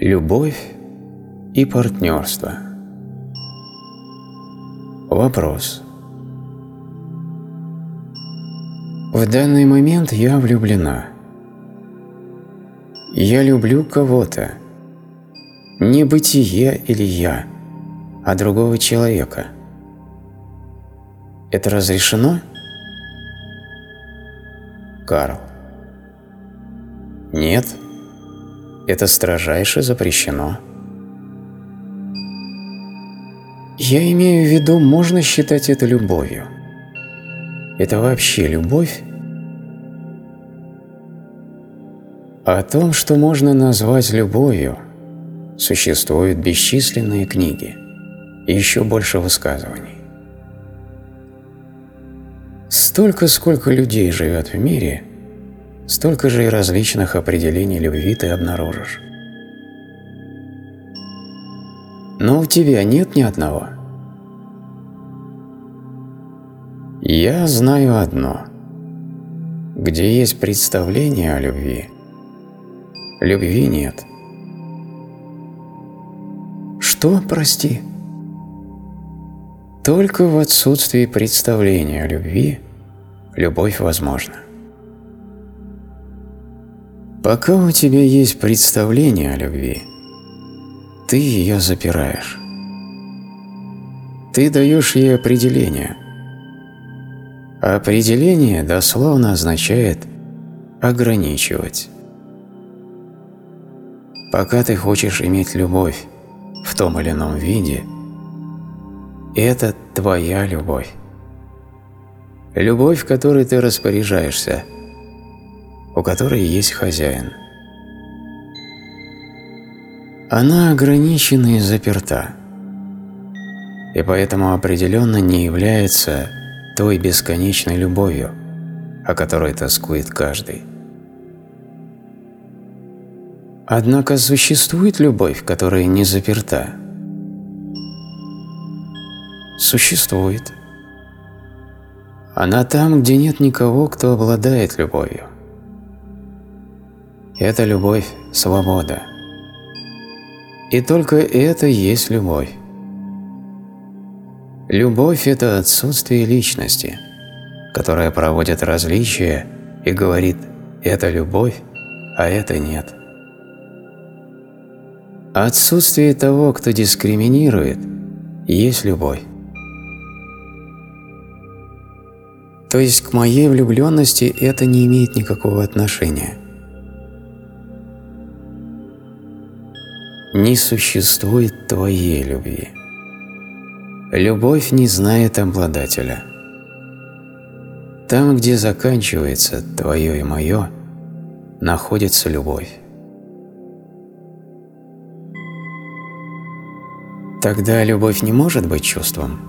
Любовь и партнерство. Вопрос. В данный момент я влюблена. Я люблю кого-то. Не бытие или я, а другого человека. Это разрешено? Карл. Нет. Это строжайше запрещено. Я имею в виду, можно считать это любовью. Это вообще любовь? О том, что можно назвать любовью, существуют бесчисленные книги и еще больше высказываний. Столько, сколько людей живет в мире, столько же и различных определений любви ты обнаружишь. Но у тебя нет ни одного – Я знаю одно. Где есть представление о любви, любви нет. Что, прости? Только в отсутствии представления о любви любовь возможна. Пока у тебя есть представление о любви, ты ее запираешь. Ты даешь ей определение – Определение дословно означает «ограничивать». Пока ты хочешь иметь любовь в том или ином виде, это твоя любовь. Любовь, которой ты распоряжаешься, у которой есть хозяин. Она ограничена и заперта, и поэтому определенно не является той бесконечной любовью, о которой тоскует каждый. Однако существует любовь, которая не заперта. Существует. Она там, где нет никого, кто обладает любовью. Это любовь – свобода. И только это есть любовь. Любовь – это отсутствие личности, которая проводит различия и говорит «это любовь, а это нет». Отсутствие того, кто дискриминирует, есть любовь. То есть к моей влюбленности это не имеет никакого отношения. Не существует твоей любви. Любовь не знает обладателя. Там, где заканчивается твое и мое, находится любовь. Тогда любовь не может быть чувством.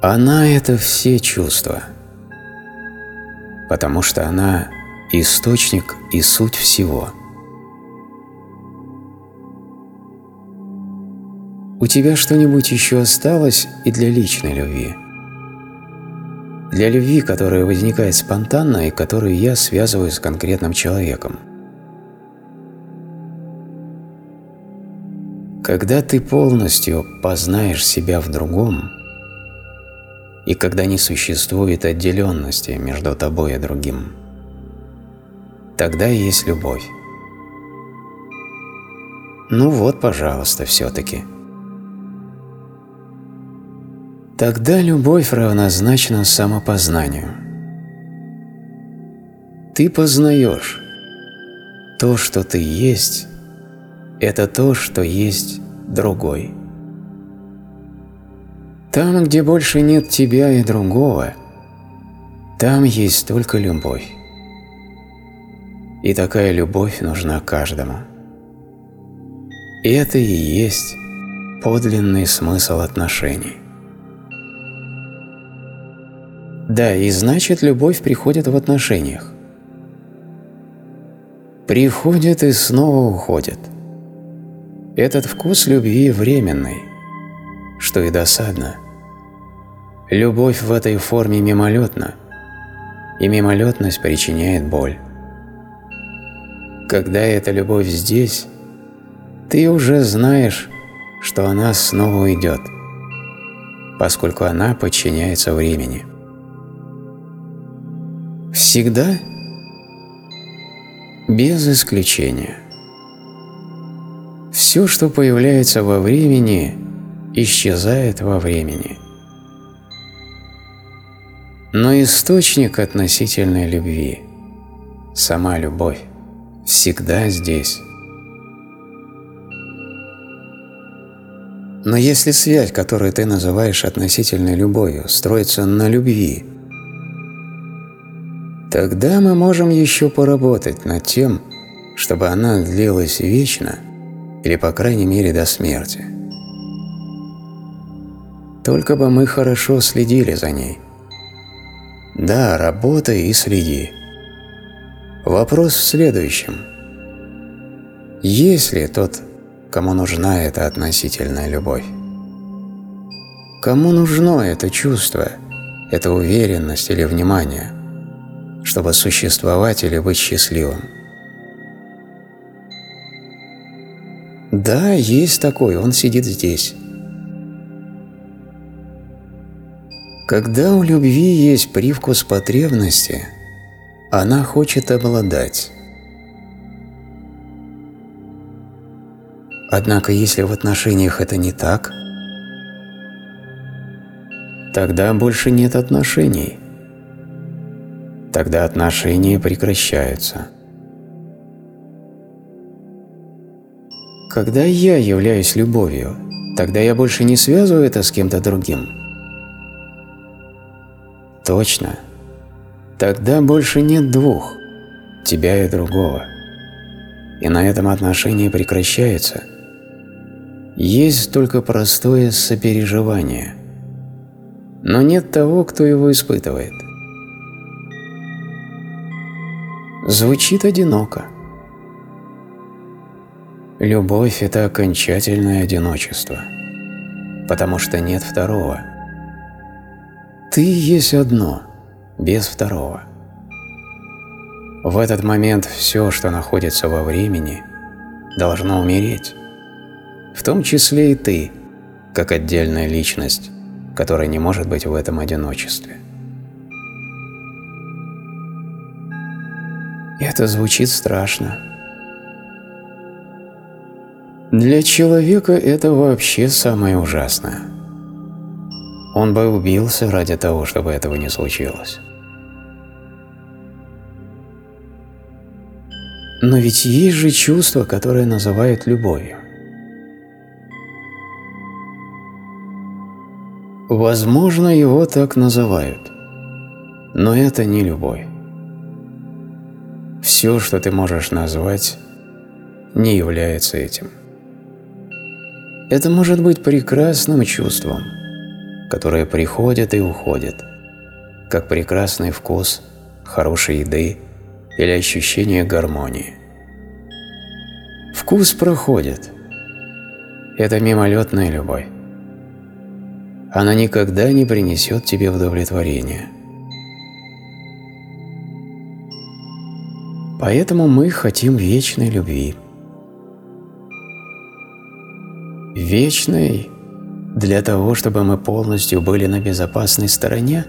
Она – это все чувства, потому что она – источник и суть всего – У тебя что-нибудь еще осталось и для личной любви? Для любви, которая возникает спонтанно и которую я связываю с конкретным человеком. Когда ты полностью познаешь себя в другом, и когда не существует отделенности между тобой и другим, тогда есть любовь. Ну вот, пожалуйста, все-таки – Тогда любовь равнозначна самопознанию. Ты познаешь. То, что ты есть, это то, что есть другой. Там, где больше нет тебя и другого, там есть только любовь. И такая любовь нужна каждому. И это и есть подлинный смысл отношений. Да, и значит, любовь приходит в отношениях. Приходит и снова уходит. Этот вкус любви временный, что и досадно. Любовь в этой форме мимолетна, и мимолетность причиняет боль. когда эта любовь здесь, ты уже знаешь, что она снова уйдет, поскольку она подчиняется времени. Всегда без исключения. Все, что появляется во времени, исчезает во времени. Но источник относительной любви, сама любовь, всегда здесь. Но если связь, которую ты называешь относительной любовью, строится на любви, тогда мы можем еще поработать над тем, чтобы она длилась вечно или, по крайней мере, до смерти. Только бы мы хорошо следили за ней. Да, работай и следи. Вопрос в следующем. Есть ли тот, кому нужна эта относительная любовь? Кому нужно это чувство, эта уверенность или внимание, чтобы существовать или быть счастливым? Да, есть такой, он сидит здесь. Когда у любви есть привкус потребности, она хочет обладать. Однако если в отношениях это не так, тогда больше нет отношений. Тогда отношения прекращаются. Когда я являюсь любовью, тогда я больше не связываю это с кем-то другим – Точно. Тогда больше нет двух, тебя и другого. И на этом отношения прекращаются. Есть только простое сопереживание. Но нет того, кто его испытывает. Звучит одиноко. Любовь – это окончательное одиночество, потому что нет второго – ты есть одно, без второго. В этот момент все, что находится во времени, должно умереть. В том числе и ты, как отдельная личность, которая не может быть в этом одиночестве. Это звучит страшно. Для человека это вообще самое ужасное – он бы убился ради того, чтобы этого не случилось. Но ведь есть же чувство, которое называют любовью. Возможно, его так называют, но это не любовь. Все, что ты можешь назвать, не является этим. Это может быть прекрасным чувством – которые приходят и уходят, как прекрасный вкус хорошей еды или ощущение гармонии. Вкус проходит. Это мимолетная любовь. Она никогда не принесет тебе удовлетворения. Поэтому мы хотим вечной любви. Вечной для того, чтобы мы полностью были на безопасной стороне?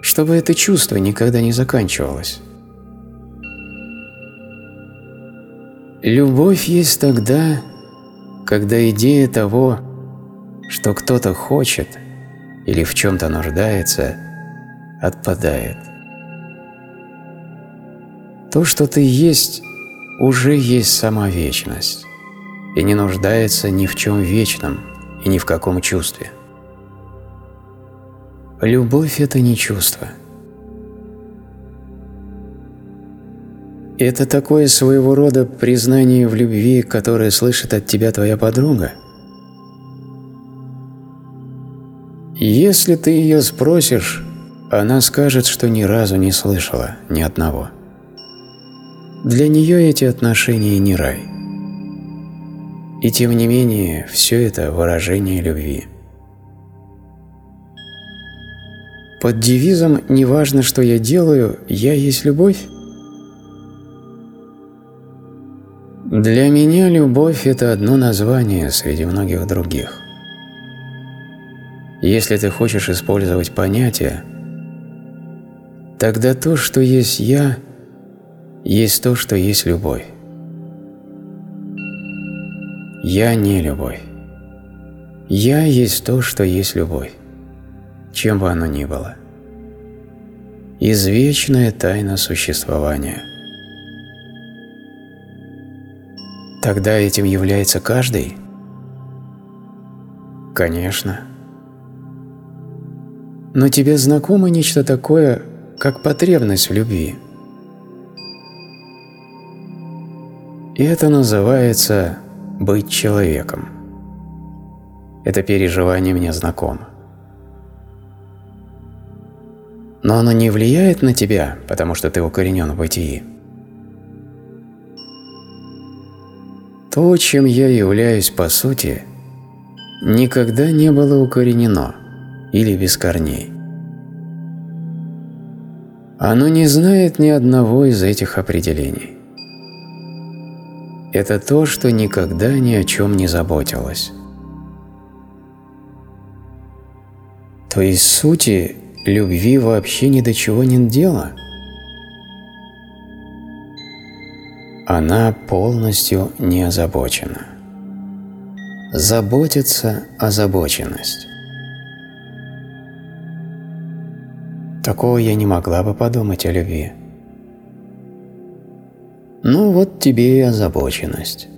Чтобы это чувство никогда не заканчивалось. Любовь есть тогда, когда идея того, что кто-то хочет или в чем-то нуждается, отпадает. То, что ты есть, уже есть сама вечность и не нуждается ни в чем вечном и ни в каком чувстве. Любовь – это не чувство. Это такое своего рода признание в любви, которое слышит от тебя твоя подруга. Если ты ее спросишь, она скажет, что ни разу не слышала ни одного. Для нее эти отношения не рай. И тем не менее, все это выражение любви. Под девизом «неважно, что я делаю, я есть любовь»? Для меня любовь – это одно название среди многих других. Если ты хочешь использовать понятие, тогда то, что есть «я», есть то, что есть любовь. Я не любовь. Я есть то, что есть любовь, чем бы оно ни было. Извечная тайна существования. Тогда этим является каждый? Конечно. Но тебе знакомо нечто такое, как потребность в любви? И это называется быть человеком. Это переживание мне знакомо. Но оно не влияет на тебя, потому что ты укоренен в бытии. То, чем я являюсь по сути, никогда не было укоренено или без корней. Оно не знает ни одного из этих определений. Это то, что никогда ни о чем не заботилось. То есть сути любви вообще ни до чего нет дела. Она полностью не озабочена. Заботится озабоченность. Такого я не могла бы подумать о любви. Ну вот тебе и озабоченность.